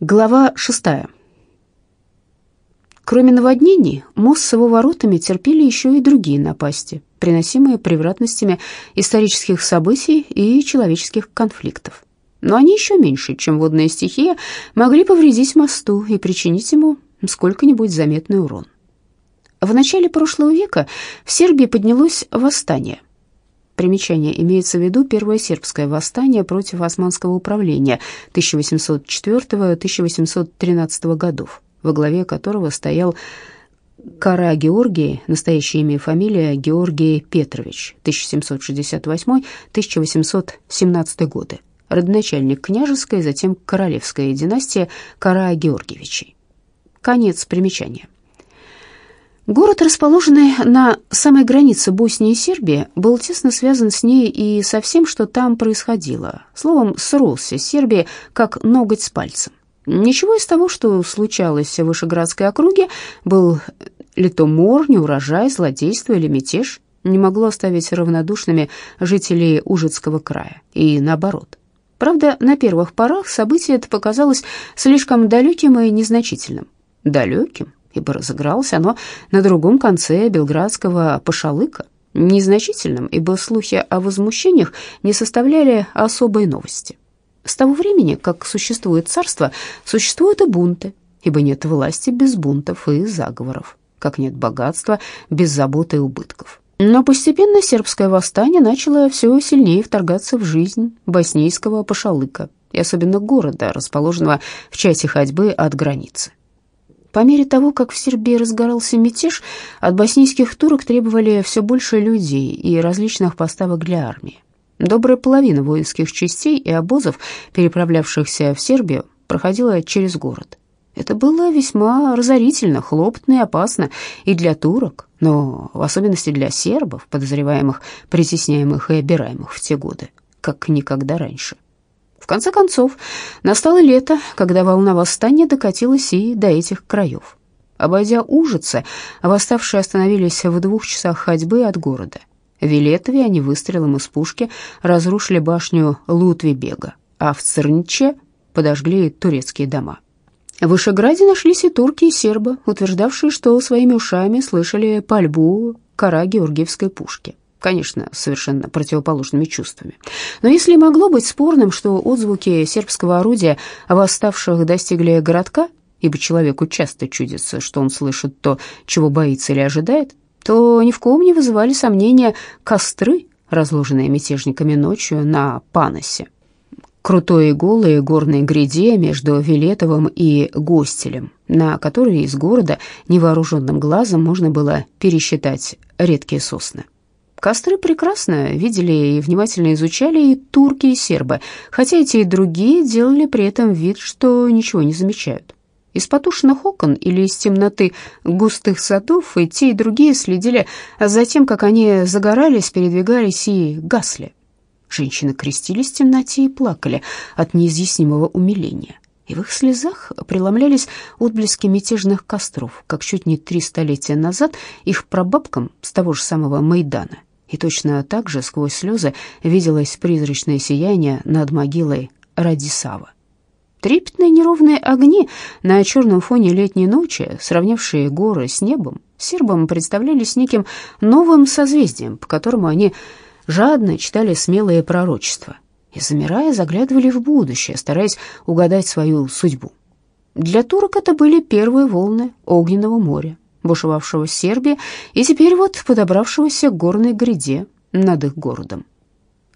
Глава шестая. Кроме наводнений, мост с его воротами терпели еще и другие напасти, приносимые превратностями исторических событий и человеческих конфликтов. Но они еще меньше, чем водная стихия, могли повредить мосту и причинить ему сколько-нибудь заметный урон. В начале прошлого века в Сербии поднялось восстание – Примечание. Имеется в виду Первое сербское восстание против османского управления 1804-1813 годов, во главе которого стоял Кара Георгий, настоящее имя и фамилия Георгий Петрович, 1768-1817 годы, родоначальник княжеской, затем королевской династии Кара Георгиевичей. Конец примечания. Город, расположенный на самой границе Боснии и Сербии, был тесно связан с ней и со всем, что там происходило. Словом, сросся с Сербией, как ноготь с пальцем. Ничего из того, что случалось в Вышеградской округе, был ли то мор, неурожай, злодейство или мятеж, не могло оставить равнодушными жителей Ужицкого края, и наоборот. Правда, на первых порах событие это показалось слишком далеким и незначительным. Далеким? Ибо разыгралось оно на другом конце белградского пошалыка, незначительным, ибо слухи о возмущениях не составляли особой новости. С того времени, как существует царство, существуют и бунты, ибо нет власти без бунтов и заговоров, как нет богатства без забот и убытков. Но постепенно сербское восстание начало все сильнее вторгаться в жизнь боснийского пошалыка, и особенно города, расположенного в часе ходьбы от границы. По мере того, как в Сербии разгорался мятеж, от боснийских турок требовали все больше людей и различных поставок для армии. Добрая половина воинских частей и обозов, переправлявшихся в Сербию, проходила через город. Это было весьма разорительно, хлопотно и опасно и для турок, но в особенности для сербов, подозреваемых, притесняемых и обираемых в те годы, как никогда раньше. В конце концов, настало лето, когда волна восстания докатилась и до этих краев. Обойдя Ужицы, восставшие остановились в двух часах ходьбы от города. В Вилетове они выстрелом из пушки разрушили башню Лутвибега, а в Церниче подожгли турецкие дома. В Вышеграде нашлись и турки, и сербы, утверждавшие, что своими ушами слышали пальбу кора Георгиевской пушки конечно, совершенно противоположными чувствами. Но если могло быть спорным, что отзвуки сербского орудия восставших достигли городка, ибо человеку часто чудится, что он слышит то, чего боится или ожидает, то ни в ком не вызывали сомнения костры, разложенные мятежниками ночью на Паносе. Крутой и голой горной гряде между Вилетовым и Гостелем, на которой из города невооруженным глазом можно было пересчитать редкие сосны. Костры прекрасно видели и внимательно изучали и турки, и сербы, хотя эти и другие делали при этом вид, что ничего не замечают. Из потушенных окон или из темноты густых садов и те, и другие следили за тем, как они загорались, передвигались и гасли. Женщины крестились в темноте и плакали от неизъяснимого умиления. И в их слезах преломлялись отблески мятежных костров, как чуть не три столетия назад их прабабкам с того же самого Майдана и точно так же сквозь слезы виделось призрачное сияние над могилой Радисава. Трепетные неровные огни на черном фоне летней ночи, сравнявшие горы с небом, сербам представлялись неким новым созвездием, по которому они жадно читали смелые пророчества и, замирая, заглядывали в будущее, стараясь угадать свою судьбу. Для турок это были первые волны огненного моря, бушевавшего в Сербии и теперь вот подобравшегося к горной гряде над их городом.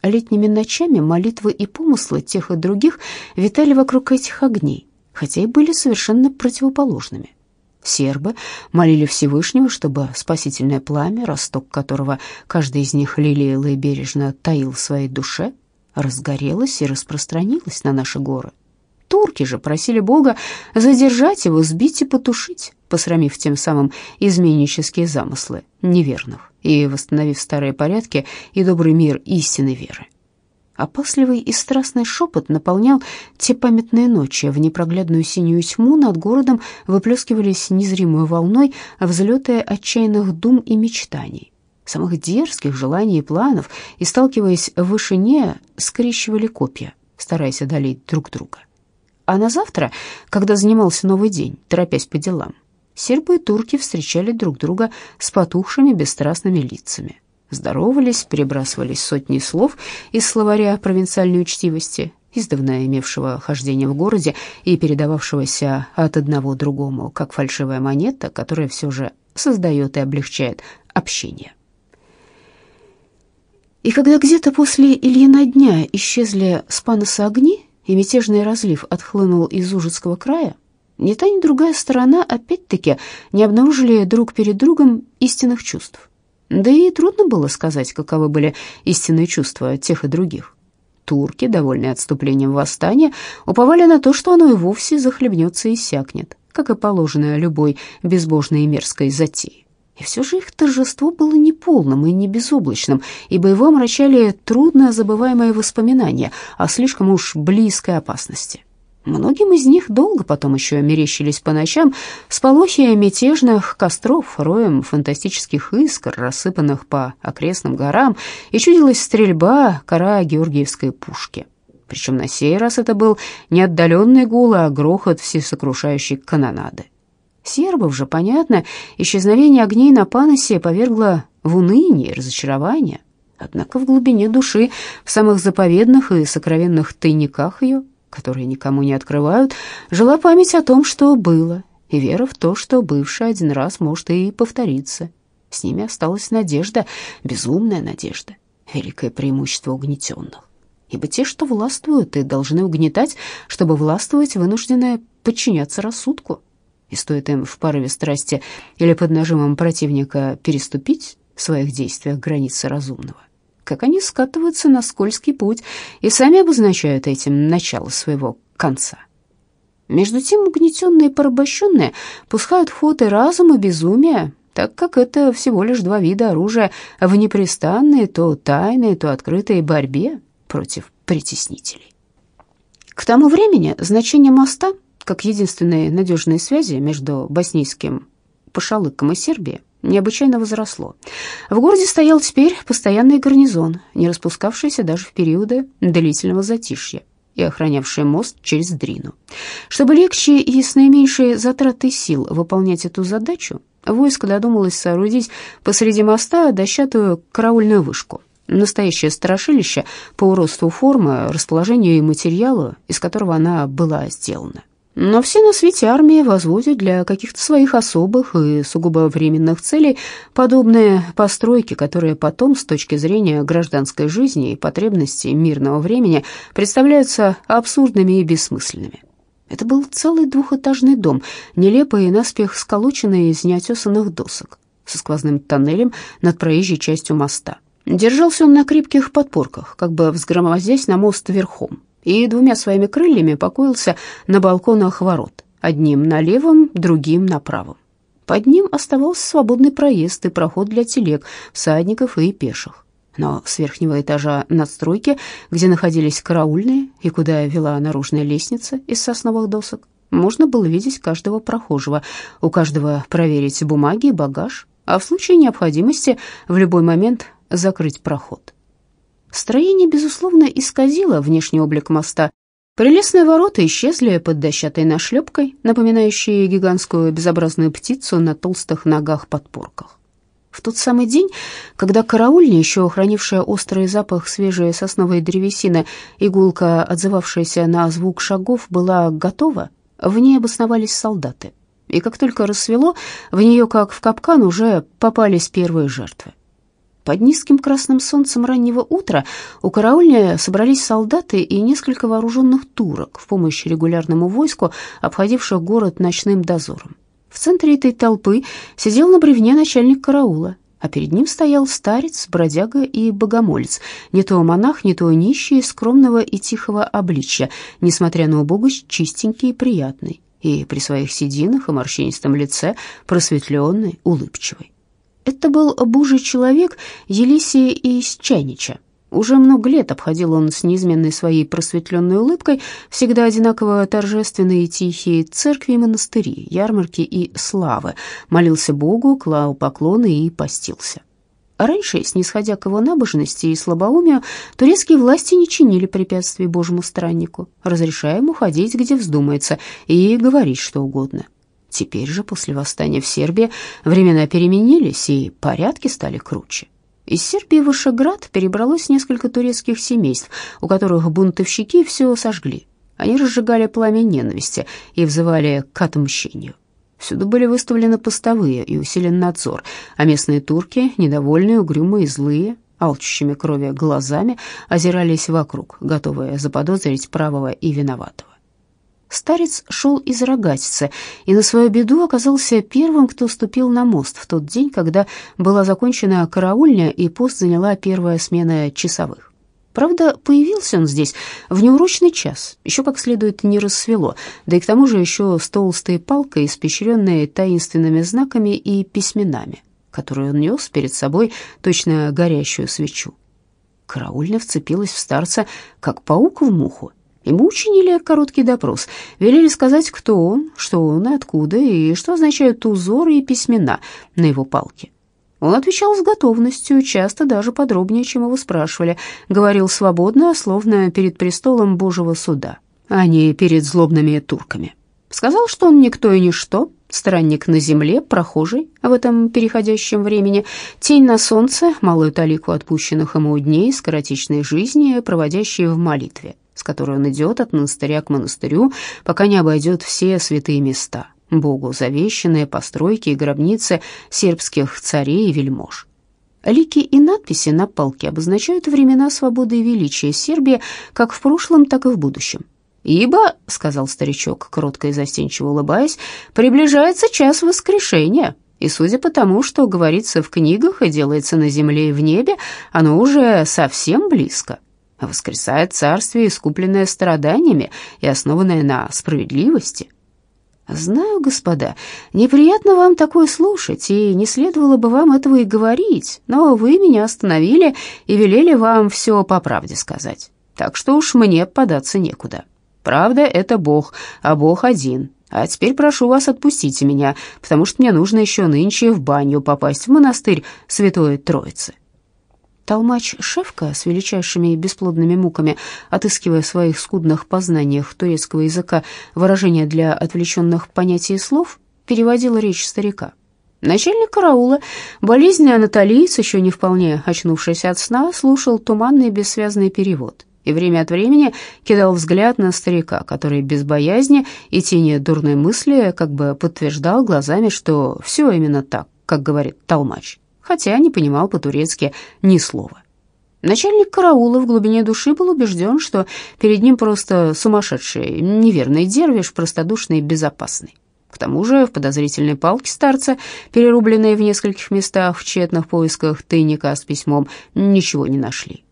Летними ночами молитвы и помыслы тех и других витали вокруг этих огней, хотя и были совершенно противоположными. Сербы молили Всевышнего, чтобы спасительное пламя, росток которого каждый из них лелеял и бережно таил в своей душе, разгорелось и распространилось на наши горы. Турки же просили Бога задержать его, сбить и потушить, посрамив тем самым изменнические замыслы неверных и восстановив старые порядки и добрый мир истинной веры. Опасливый и страстный шепот наполнял те памятные ночи. В непроглядную синюю тьму над городом выплескивались незримой волной взлеты отчаянных дум и мечтаний, самых дерзких желаний и планов, и, сталкиваясь в вышине, скрещивали копья, стараясь одолеть друг друга. А на завтра, когда занимался новый день, торопясь по делам, сербы и турки встречали друг друга с потухшими бесстрастными лицами. Здоровались, перебрасывались сотни слов из словаря провинциальной учтивости, издавна имевшего хождение в городе и передававшегося от одного другому, как фальшивая монета, которая все же создает и облегчает общение. И когда где-то после Ильина дня исчезли с Паноса огни, и мятежный разлив отхлынул из Ужицкого края, ни та, ни другая сторона опять-таки не обнаружили друг перед другом истинных чувств. Да и трудно было сказать, каковы были истинные чувства тех и других. Турки, довольные отступлением восстания, уповали на то, что оно и вовсе захлебнется и иссякнет, как и положено любой безбожной и мерзкой затеи. И все же их торжество было неполным и не безоблачным, ибо его омрачали трудно забываемые воспоминания о слишком уж близкой опасности. Многим из них долго потом еще мерещились по ночам сполохи мятежных костров, роем фантастических искр, рассыпанных по окрестным горам, и чудилась стрельба кора георгиевской пушки. Причем на сей раз это был не отдаленный гул, а грохот всесокрушающей канонады. Сербов же, понятно, исчезновение огней на Паносе повергло в уныние и разочарование. Однако в глубине души, в самых заповедных и сокровенных тайниках ее, которые никому не открывают, жила память о том, что было, и вера в то, что бывшее один раз может и повториться. С ними осталась надежда, безумная надежда, великое преимущество угнетенных. Ибо те, что властвуют и должны угнетать, чтобы властвовать, вынуждены подчиняться рассудку и стоит им в порыве страсти или под нажимом противника переступить в своих действиях границы разумного, как они скатываются на скользкий путь и сами обозначают этим начало своего конца. Между тем угнетенные и порабощенные пускают в ход и разум, и безумие, так как это всего лишь два вида оружия в непрестанной, то тайной, то открытой борьбе против притеснителей. К тому времени значение моста – как единственные надежные связи между боснийским Пашалыком и Сербией, необычайно возросло. В городе стоял теперь постоянный гарнизон, не распускавшийся даже в периоды длительного затишья и охранявший мост через Дрину. Чтобы легче и с наименьшей затратой сил выполнять эту задачу, войско додумалось соорудить посреди моста дощатую караульную вышку. Настоящее страшилище по уродству формы, расположению и материалу, из которого она была сделана. Но все на свете армии возводят для каких-то своих особых и сугубо временных целей подобные постройки, которые потом, с точки зрения гражданской жизни и потребностей мирного времени, представляются абсурдными и бессмысленными. Это был целый двухэтажный дом, нелепый и наспех сколоченный из неотесанных досок, со сквозным тоннелем над проезжей частью моста. Держался он на крепких подпорках, как бы взгромоздясь на мост верхом, и двумя своими крыльями покоился на балконах ворот, одним на левом, другим на правом. Под ним оставался свободный проезд и проход для телег, всадников и пеших. Но с верхнего этажа надстройки, где находились караульные и куда вела наружная лестница из сосновых досок, можно было видеть каждого прохожего, у каждого проверить бумаги и багаж, а в случае необходимости в любой момент закрыть проход. Строение, безусловно, исказило внешний облик моста. Прелестные ворота исчезли под дощатой нашлепкой, напоминающей гигантскую безобразную птицу на толстых ногах-подпорках. В тот самый день, когда караульня, еще хранившая острый запах свежей сосновой древесины, игулка, отзывавшаяся на звук шагов, была готова, в ней обосновались солдаты. И как только рассвело, в нее, как в капкан, уже попались первые жертвы. Под низким красным солнцем раннего утра у караульни собрались солдаты и несколько вооруженных турок в помощь регулярному войску, обходивших город ночным дозором. В центре этой толпы сидел на бревне начальник караула, а перед ним стоял старец, бродяга и богомолец, не то монах, не то нищий, скромного и тихого обличья, несмотря на убогость, чистенький и приятный, и при своих сединах и морщинистом лице просветленный, улыбчивый. Это был божий человек Елисия Исчанича. Уже много лет обходил он с неизменной своей просветленной улыбкой всегда одинаково торжественные и тихие церкви и монастыри, ярмарки и славы, молился Богу, клал поклоны и постился. Раньше, снисходя к его набожности и слабоумию, турецкие власти не чинили препятствий божьему страннику, разрешая ему ходить, где вздумается, и говорить что угодно. Теперь же, после восстания в Сербии, времена переменились, и порядки стали круче. Из Сербии в Вышеград перебралось несколько турецких семейств, у которых бунтовщики все сожгли. Они разжигали пламя ненависти и взывали к отмщению. Всюду были выставлены постовые и усилен надзор, а местные турки, недовольные, угрюмые и злые, алчущими крови глазами, озирались вокруг, готовые заподозрить правого и виноватого. Старец шел из рогатицы и на свою беду оказался первым, кто ступил на мост в тот день, когда была закончена караульня и пост заняла первая смена часовых. Правда, появился он здесь в неурочный час, еще как следует не рассвело, да и к тому же еще с толстой палкой, испещренной таинственными знаками и письменами, которую он нес перед собой точно горящую свечу. Караульня вцепилась в старца, как паук в муху. Ему учинили короткий допрос, велели сказать, кто он, что он и откуда, и что означают узоры и письмена на его палке. Он отвечал с готовностью, часто даже подробнее, чем его спрашивали. Говорил свободно, словно перед престолом Божьего суда, а не перед злобными турками. Сказал, что он никто и ничто, странник на земле, прохожий в этом переходящем времени, тень на солнце, малую талику отпущенных ему дней скоротечной жизни, проводящие в молитве, с которой он идет от монастыря к монастырю, пока не обойдет все святые места — Богу завещанные постройки и гробницы сербских царей и вельмож. Лики и надписи на палке обозначают времена свободы и величия Сербии как в прошлом, так и в будущем. «Ибо, — сказал старичок, кротко и застенчиво улыбаясь, — приближается час воскрешения, и судя по тому, что говорится в книгах и делается на земле и в небе, оно уже совсем близко. Воскресает царствие, искупленное страданиями и основанное на справедливости». «Знаю, господа, неприятно вам такое слушать, и не следовало бы вам этого и говорить, но вы меня остановили и велели вам все по правде сказать, так что уж мне податься некуда. Правда — это Бог, а Бог один. А теперь прошу вас, отпустите меня, потому что мне нужно еще нынче в баню попасть в монастырь Святой Троицы». Толмач Шевка с величайшими бесплодными муками, отыскивая в своих скудных познаниях турецкого языка выражения для отвлеченных понятий и слов, переводил речь старика. Начальник караула, болезненный анатолиец, еще не вполне очнувшийся от сна, слушал туманный бессвязный перевод и время от времени кидал взгляд на старика, который без боязни и тени дурной мысли как бы подтверждал глазами, что все именно так, как говорит толмач хотя не понимал по-турецки ни слова. Начальник караула в глубине души был убежден, что перед ним просто сумасшедший, неверный дервиш, простодушный и безопасный. К тому же в подозрительной палке старца, перерубленной в нескольких местах в тщетных поисках тайника с письмом, ничего не нашли.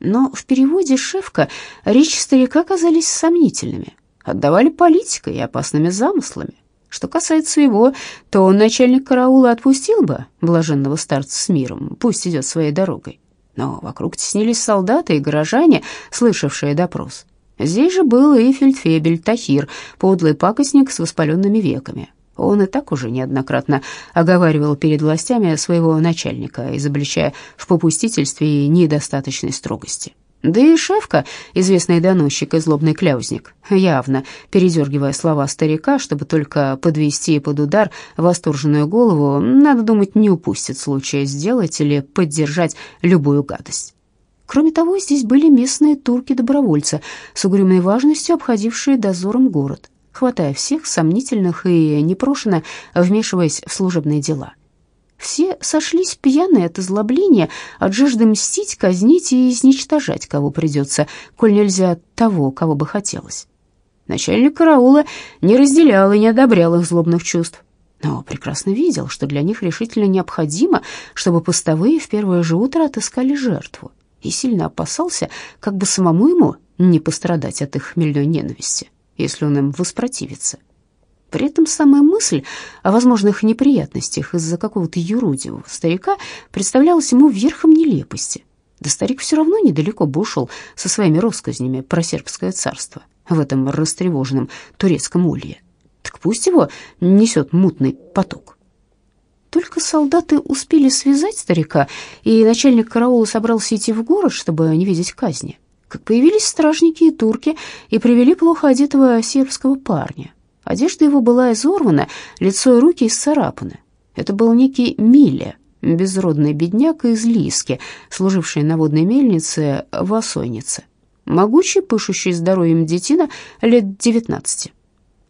Но в переводе Шевка речи старика казались сомнительными, отдавали политикой и опасными замыслами. Что касается его, то начальник караула отпустил бы блаженного старца с миром, пусть идет своей дорогой. Но вокруг теснились солдаты и горожане, слышавшие допрос. Здесь же был и фельдфебель Тахир, подлый пакостник с воспаленными веками. Он и так уже неоднократно оговаривал перед властями своего начальника, изобличая в попустительстве и недостаточной строгости. Да и Шевка, известный доносчик и злобный кляузник, явно передергивая слова старика, чтобы только подвести под удар восторженную голову, надо думать, не упустит случая сделать или поддержать любую гадость. Кроме того, здесь были местные турки-добровольцы, с угрюмой важностью обходившие дозором город, хватая всех сомнительных и непрошено вмешиваясь в служебные дела. Все сошлись пьяные от озлобления, от жажды мстить, казнить и изничтожать, кого придется, коль нельзя того, кого бы хотелось. Начальник караула не разделял и не одобрял их злобных чувств, но прекрасно видел, что для них решительно необходимо, чтобы постовые в первое же утро отыскали жертву, и сильно опасался, как бы самому ему не пострадать от их хмельной ненависти, если он им воспротивится. При этом самая мысль о возможных неприятностях из-за какого-то юродивого старика представлялась ему верхом нелепости. Да старик все равно недалеко бы ушел со своими россказнями про сербское царство в этом растревоженном турецком улье. Так пусть его несет мутный поток. Только солдаты успели связать старика, и начальник караула собрался идти в город, чтобы не видеть казни, как появились стражники и турки и привели плохо одетого сербского парня. Одежда его была изорвана, лицо и руки исцарапаны. Это был некий Милля, безродный бедняк из Лиски, служивший на водной мельнице в Осойнице. Могучий, пышущий здоровьем детина лет девятнадцати.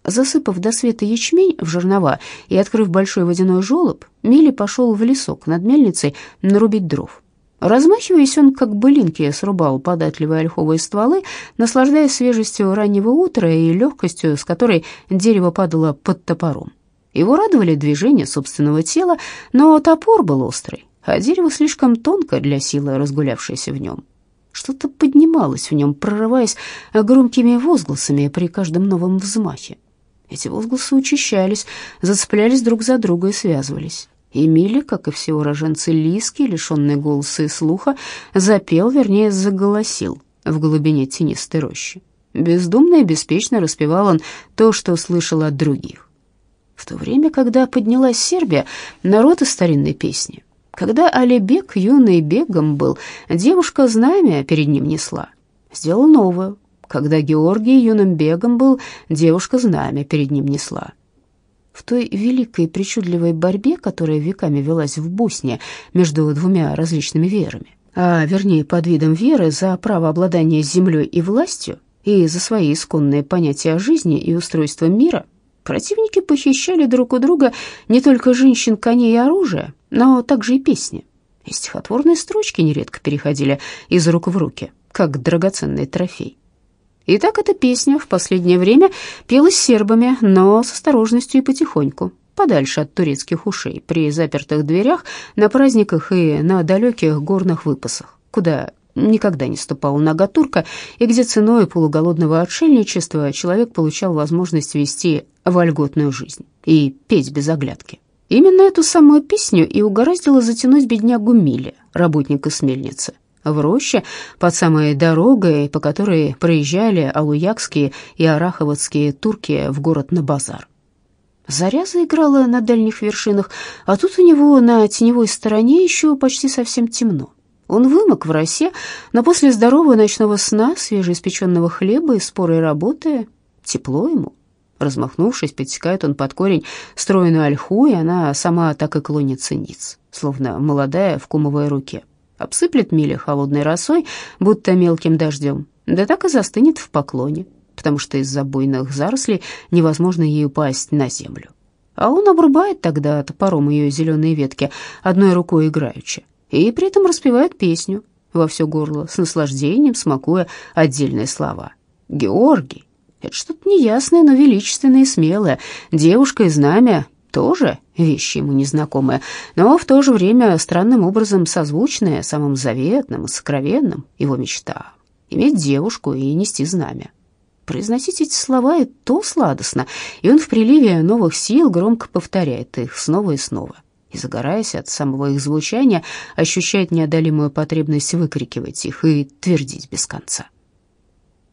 Засыпав до света ячмень в жернова и открыв большой водяной желоб, Милли пошел в лесок над мельницей нарубить дров. Размахиваясь, он как былинки срубал податливые ольховые стволы, наслаждаясь свежестью раннего утра и легкостью, с которой дерево падало под топором. Его радовали движения собственного тела, но топор был острый, а дерево слишком тонко для силы, разгулявшейся в нем. Что-то поднималось в нем, прорываясь громкими возгласами при каждом новом взмахе. Эти возгласы учащались, зацеплялись друг за друга и связывались. Эмили, как и все уроженцы Лиски, лишенные голоса и слуха, запел, вернее, заголосил в глубине тенистой рощи. Бездумно и беспечно распевал он то, что слышал от других. В то время, когда поднялась Сербия, народ из старинной песни, когда Алибек юный бегом был, девушка знамя перед ним несла, сделал новую, когда Георгий юным бегом был, девушка знамя перед ним несла. В той великой причудливой борьбе, которая веками велась в Босне между двумя различными верами, а вернее под видом веры за право обладания землей и властью и за свои исконные понятия о жизни и устройство мира, противники похищали друг у друга не только женщин, коней и оружие, но также и песни. И стихотворные строчки нередко переходили из рук в руки, как драгоценный трофей. И так эта песня в последнее время пелась сербами, но с осторожностью и потихоньку, подальше от турецких ушей, при запертых дверях, на праздниках и на далеких горных выпасах, куда никогда не ступала нога турка, и где ценой полуголодного отшельничества человек получал возможность вести вольготную жизнь и петь без оглядки. Именно эту самую песню и угораздило затянуть беднягу Миле, работника с мельницы в роще под самой дорогой, по которой проезжали алуякские и араховодские турки в город на базар. Заря заиграла на дальних вершинах, а тут у него на теневой стороне еще почти совсем темно. Он вымок в росе, но после здорового ночного сна, свежеиспеченного хлеба и спорой работы, тепло ему. Размахнувшись, подтекает он под корень стройную ольху, и она сама так и клонится ниц, словно молодая в кумовой руке обсыплет Миля холодной росой, будто мелким дождем, да так и застынет в поклоне, потому что из-за буйных зарослей невозможно ей упасть на землю. А он обрубает тогда топором ее зеленые ветки, одной рукой играючи, и при этом распевает песню во все горло, с наслаждением смакуя отдельные слова. «Георгий, это что-то неясное, но величественное и смелое. Девушка и знамя тоже вещи ему незнакомые, но в то же время странным образом созвучные самым заветным и сокровенным его мечта — иметь девушку и нести знамя. Произносить эти слова и то сладостно, и он в приливе новых сил громко повторяет их снова и снова. И, загораясь от самого их звучания, ощущает неодолимую потребность выкрикивать их и твердить без конца.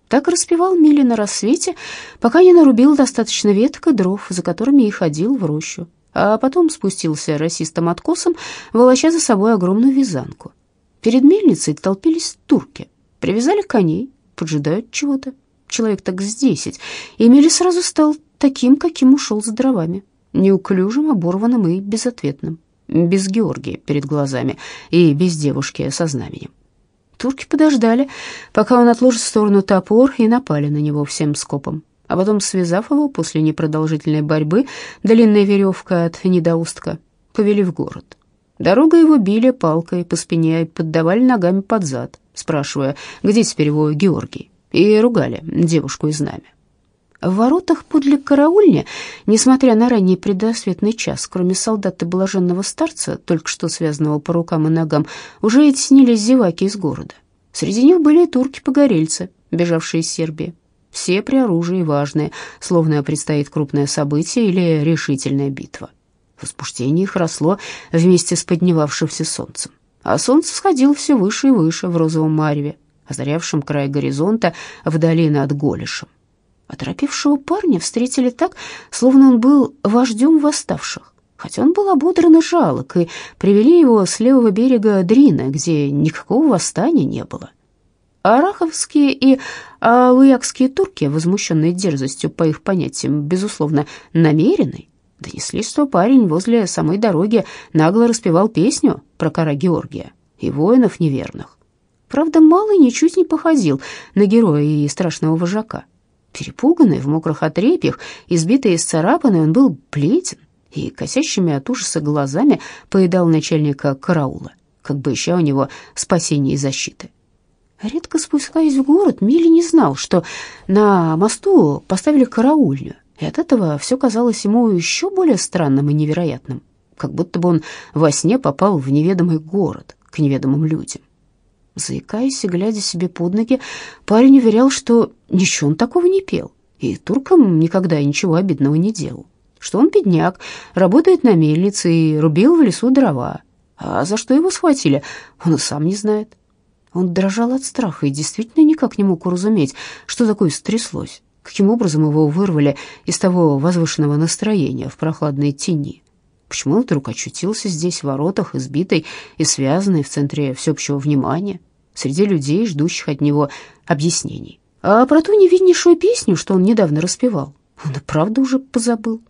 Так распевал Милли на рассвете, пока не нарубил достаточно веток и дров, за которыми и ходил в рощу, а потом спустился расистым откосом, волоча за собой огромную вязанку. Перед мельницей толпились турки, привязали коней, поджидают чего-то. Человек так с десять, и Милли сразу стал таким, каким ушел за дровами, неуклюжим, оборванным и безответным, без Георгия перед глазами и без девушки со знаменем. Турки подождали, пока он отложит в сторону топор, и напали на него всем скопом. А потом, связав его после непродолжительной борьбы, длинная веревка от недоустка, повели в город. Дорога его били палкой по спине и поддавали ногами под зад, спрашивая, где теперь его Георгий, и ругали девушку из знамя. В воротах подле караульни, несмотря на ранний предрассветный час, кроме солдата блаженного старца, только что связанного по рукам и ногам, уже и теснились зеваки из города. Среди них были и турки-погорельцы, бежавшие из Сербии. Все при оружии важные, словно предстоит крупное событие или решительная битва. Возбуждение их росло вместе с поднявшимся солнцем. А солнце сходило все выше и выше в розовом мареве, озарявшем край горизонта вдали над Голишем. Оторопевшего парня встретили так, словно он был вождем восставших, хотя он был ободран и жалок, и привели его с левого берега Дрина, где никакого восстания не было. Араховские и алуякские турки, возмущенные дерзостью по их понятиям, безусловно, намеренной, донеслись, что парень возле самой дороги нагло распевал песню про кара Георгия и воинов неверных. Правда, Малый ничуть не походил на героя и страшного вожака. Перепуганный, в мокрых отрепьях, избитый и исцарапанный, он был бледен и косящими от ужаса глазами поедал начальника караула, как бы ища у него спасения и защиты. Редко спускаясь в город, Милли не знал, что на мосту поставили караульню, и от этого все казалось ему еще более странным и невероятным, как будто бы он во сне попал в неведомый город, к неведомым людям. Заикаясь и глядя себе под ноги, парень уверял, что ничего он такого не пел, и туркам никогда ничего обидного не делал, что он бедняк, работает на мельнице и рубил в лесу дрова, а за что его схватили, он и сам не знает. Он дрожал от страха и действительно никак не мог уразуметь, что такое стряслось, каким образом его вырвали из того возвышенного настроения в прохладной тени. Почему он вдруг очутился здесь, в воротах, избитый и связанный в центре всеобщего внимания, среди людей, ждущих от него объяснений? А про ту невиннейшую песню, что он недавно распевал, он и правда уже позабыл.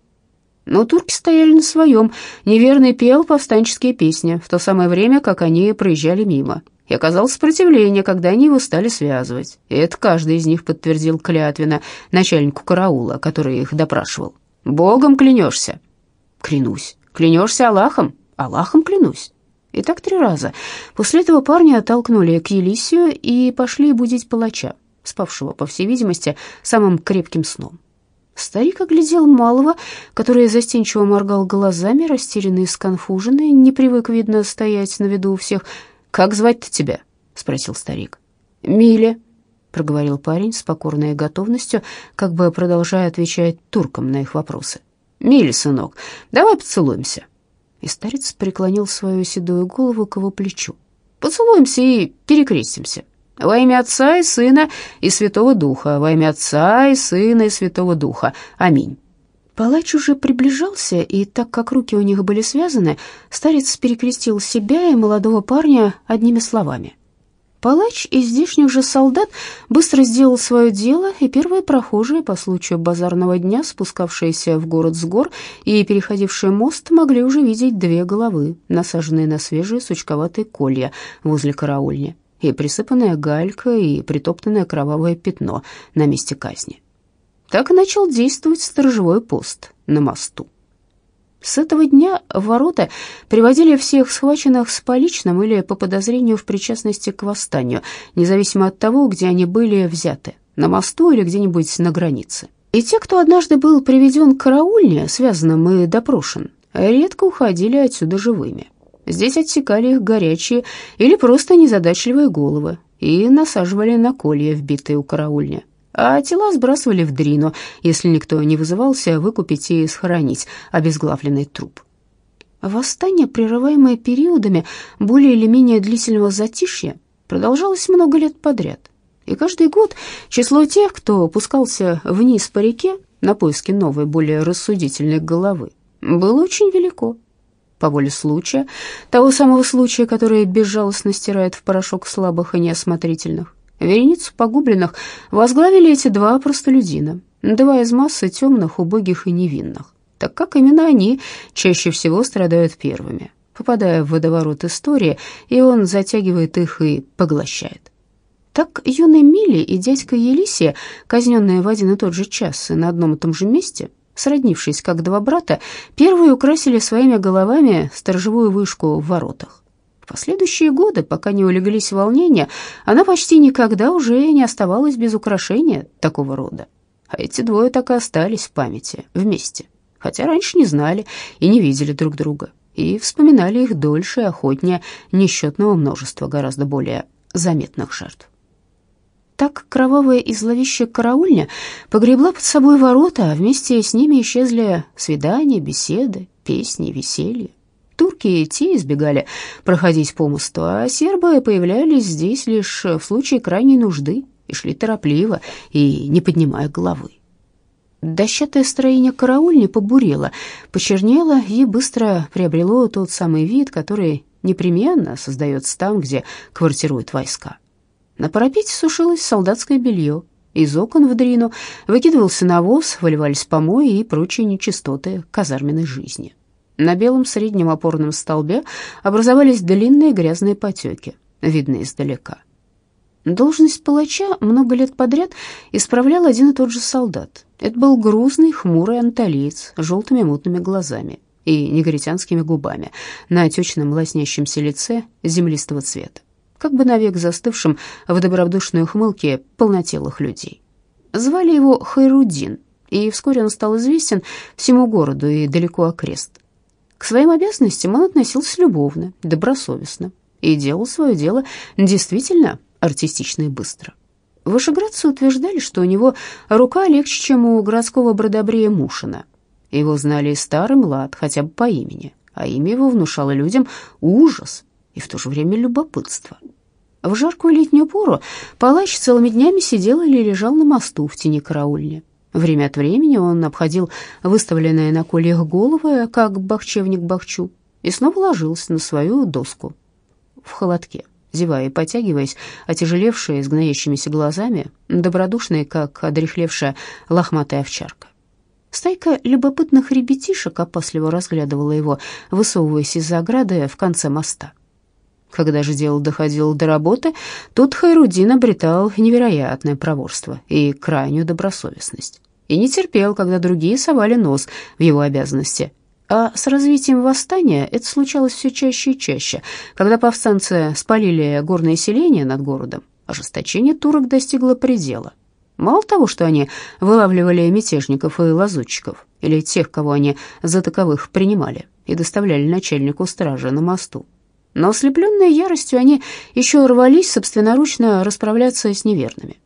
Но турки стояли на своем. Неверный пел повстанческие песни в то самое время, как они проезжали мимо. И оказалось сопротивление, когда они его стали связывать. И это каждый из них подтвердил клятвенно начальнику караула, который их допрашивал. «Богом клянешься?» «Клянусь». Клянешься Аллахом? Аллахом клянусь. И так три раза. После этого парня оттолкнули к Елисию и пошли будить палача, спавшего, по всей видимости, самым крепким сном. Старик оглядел малого, который застенчиво моргал глазами, растерянный и сконфуженный, не привык, видно, стоять на виду у всех. «Как звать-то тебя?» — спросил старик. «Миле», — проговорил парень с покорной готовностью, как бы продолжая отвечать туркам на их вопросы. «Милли, сынок, давай поцелуемся». И старец преклонил свою седую голову к его плечу. «Поцелуемся и перекрестимся. Во имя Отца и Сына и Святого Духа, во имя Отца и Сына и Святого Духа. Аминь». Палач уже приближался, и так как руки у них были связаны, старец перекрестил себя и молодого парня одними словами — Палач из здешних же солдат быстро сделал свое дело, и первые прохожие по случаю базарного дня, спускавшиеся в город с гор и переходившие мост, могли уже видеть две головы, насаженные на свежие сучковатые колья возле караульни, и присыпанная галька, и притоптанное кровавое пятно на месте казни. Так и начал действовать сторожевой пост на мосту. С этого дня в ворота приводили всех схваченных с поличным или по подозрению в причастности к восстанию, независимо от того, где они были взяты, на мосту или где-нибудь на границе. И те, кто однажды был приведен к караульне, связанным и допрошен, редко уходили отсюда живыми. Здесь отсекали их горячие или просто незадачливые головы и насаживали на колья, вбитые у караульни а тела сбрасывали в дрину, если никто не вызывался выкупить и схоронить обезглавленный труп. Восстание, прерываемое периодами более или менее длительного затишья, продолжалось много лет подряд. И каждый год число тех, кто опускался вниз по реке на поиски новой, более рассудительной головы, было очень велико. По воле случая, того самого случая, который безжалостно стирает в порошок слабых и неосмотрительных, Вереницу погубленных возглавили эти два простолюдина, два из массы темных, убогих и невинных, так как именно они чаще всего страдают первыми, попадая в водоворот истории, и он затягивает их и поглощает. Так юный Мили и дядька Елисия, казненные в один и тот же час и на одном и том же месте, сроднившись как два брата, первые украсили своими головами сторожевую вышку в воротах. Последующие годы, пока не улеглись волнения, она почти никогда уже не оставалась без украшения такого рода. А эти двое так и остались в памяти, вместе, хотя раньше не знали и не видели друг друга, и вспоминали их дольше и охотнее несчетного множества гораздо более заметных жертв. Так кровавая и зловещая караульня погребла под собой ворота, а вместе с ними исчезли свидания, беседы, песни, веселье. Турки и те избегали проходить по мосту, а сербы появлялись здесь лишь в случае крайней нужды и шли торопливо и не поднимая головы. Дощатое строение караульни побурело, почернело и быстро приобрело тот самый вид, который непременно создается там, где квартируют войска. На парапете сушилось солдатское белье, из окон в дрину выкидывался навоз, выливались помои и прочие нечистоты казарменной жизни. На белом среднем опорном столбе образовались длинные грязные потеки, видные издалека. Должность палача много лет подряд исправлял один и тот же солдат. Это был грузный, хмурый анталиец с желтыми мутными глазами и негритянскими губами на отечном лоснящемся лице землистого цвета как бы навек застывшим в добродушной ухмылке полнотелых людей. Звали его Хайрудин, и вскоре он стал известен всему городу и далеко окрест. Своим обязанностям он относился любовно, добросовестно и делал свое дело действительно артистично и быстро. Вышеградцы утверждали, что у него рука легче, чем у городского бродобрея Мушина. Его знали и старый млад, хотя бы по имени, а имя его внушало людям ужас и в то же время любопытство. В жаркую летнюю пору палач целыми днями сидел или лежал на мосту в тени караульни. Время от времени он обходил выставленные на кольях головы, как бахчевник бахчу, и снова ложился на свою доску в холодке, зевая и потягиваясь, отяжелевшая с гноящимися глазами, добродушная, как одрехлевшая лохматая овчарка. Стайка любопытных ребятишек опасливо разглядывала его, высовываясь из-за ограды в конце моста. Когда же дело доходило до работы, тут Хайрудин обретал невероятное проворство и крайнюю добросовестность. И не терпел, когда другие совали нос в его обязанности. А с развитием восстания это случалось все чаще и чаще. Когда повстанцы спалили горное селение над городом, ожесточение турок достигло предела. Мало того, что они вылавливали мятежников и лазутчиков, или тех, кого они за таковых принимали, и доставляли начальнику стражи на мосту, но ослепленные яростью они еще рвались собственноручно расправляться с неверными.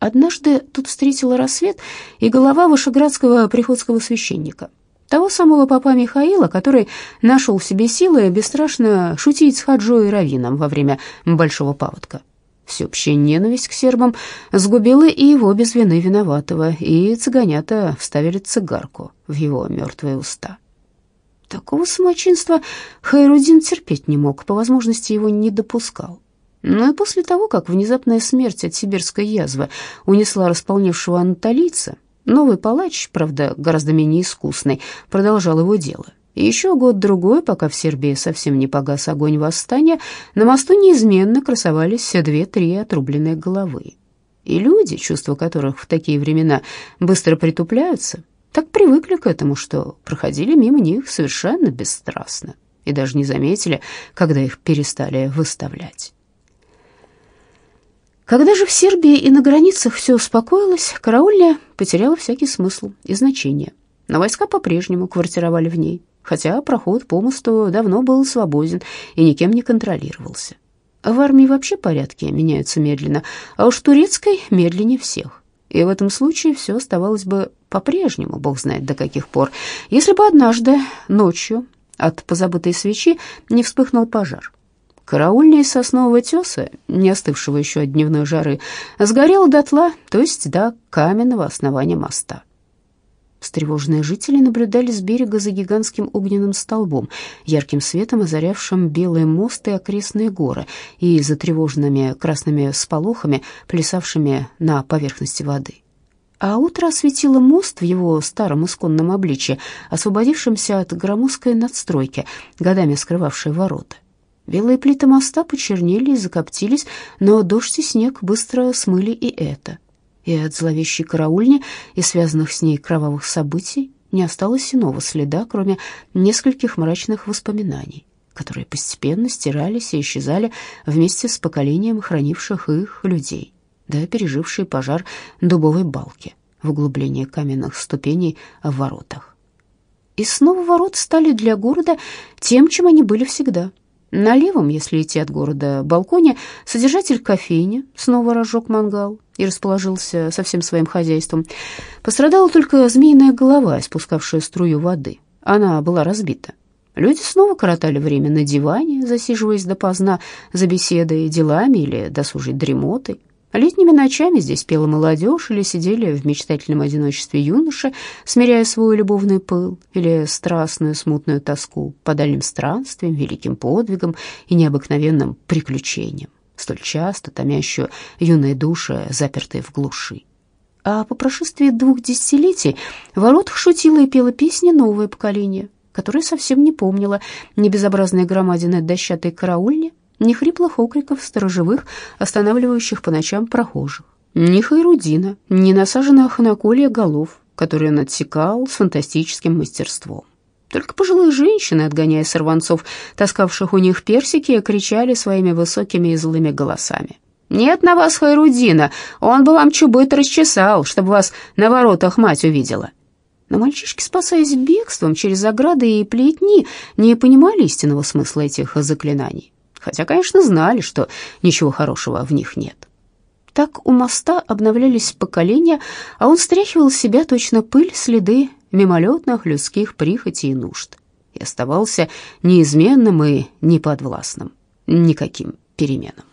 Однажды тут встретила рассвет и голова вышеградского приходского священника, того самого папа Михаила, который нашел в себе силы бесстрашно шутить с Хаджо и Равином во время Большого паводка. Всеобщая ненависть к сербам сгубила и его без вины виноватого, и цыганята вставили цигарку в его мертвые уста. Такого самочинства Хайрудин терпеть не мог, по возможности его не допускал. Но и после того, как внезапная смерть от сибирской язвы унесла располневшего анатолийца, новый палач, правда, гораздо менее искусный, продолжал его дело. И еще год-другой, пока в Сербии совсем не погас огонь восстания, на мосту неизменно красовались две-три отрубленные головы. И люди, чувства которых в такие времена быстро притупляются, так привыкли к этому, что проходили мимо них совершенно бесстрастно и даже не заметили, когда их перестали выставлять. Когда же в Сербии и на границах все успокоилось, караульня потеряла всякий смысл и значение. Но войска по-прежнему квартировали в ней, хотя проход по мосту давно был свободен и никем не контролировался. В армии вообще порядки меняются медленно, а уж турецкой медленнее всех. И в этом случае все оставалось бы по-прежнему, бог знает до каких пор, если бы однажды ночью от позабытой свечи не вспыхнул пожар. Караульня из соснового теса, не остывшего еще от дневной жары, сгорела дотла, то есть до каменного основания моста. Встревоженные жители наблюдали с берега за гигантским огненным столбом, ярким светом озарявшим белые мосты и окрестные горы, и за тревожными красными сполохами, плясавшими на поверхности воды а утро осветило мост в его старом исконном обличье, освободившемся от громоздкой надстройки, годами скрывавшей ворота. Белые плиты моста почернели и закоптились, но дождь и снег быстро смыли и это. И от зловещей караульни и связанных с ней кровавых событий не осталось иного следа, кроме нескольких мрачных воспоминаний, которые постепенно стирались и исчезали вместе с поколением хранивших их людей да пережившие пожар дубовой балки в углублении каменных ступеней в воротах. И снова ворот стали для города тем, чем они были всегда. На левом, если идти от города, балконе содержатель кофейни снова разжег мангал и расположился со всем своим хозяйством. Пострадала только змеиная голова, испускавшая струю воды. Она была разбита. Люди снова коротали время на диване, засиживаясь допоздна за беседой, делами или досужей дремотой. Летними ночами здесь пела молодежь или сидели в мечтательном одиночестве юноши, смиряя свой любовный пыл или страстную смутную тоску по дальним странствиям, великим подвигам и необыкновенным приключениям, столь часто томящую юные души, запертые в глуши. А по прошествии двух десятилетий в воротах шутило и пело песни новое поколение, которое совсем не помнило ни безобразной громадины дощатой караульни, ни хриплых окриков сторожевых, останавливающих по ночам прохожих, ни хайрудина, ни насаженных на колья голов, которые он отсекал с фантастическим мастерством. Только пожилые женщины, отгоняя сорванцов, таскавших у них персики, кричали своими высокими и злыми голосами. «Нет на вас Хайрудина, он бы вам чубыт расчесал, чтобы вас на воротах мать увидела». Но мальчишки, спасаясь бегством через ограды и плетни, не понимали истинного смысла этих заклинаний хотя, конечно, знали, что ничего хорошего в них нет. Так у моста обновлялись поколения, а он стряхивал с себя точно пыль следы мимолетных людских прихотей и нужд и оставался неизменным и неподвластным никаким переменам.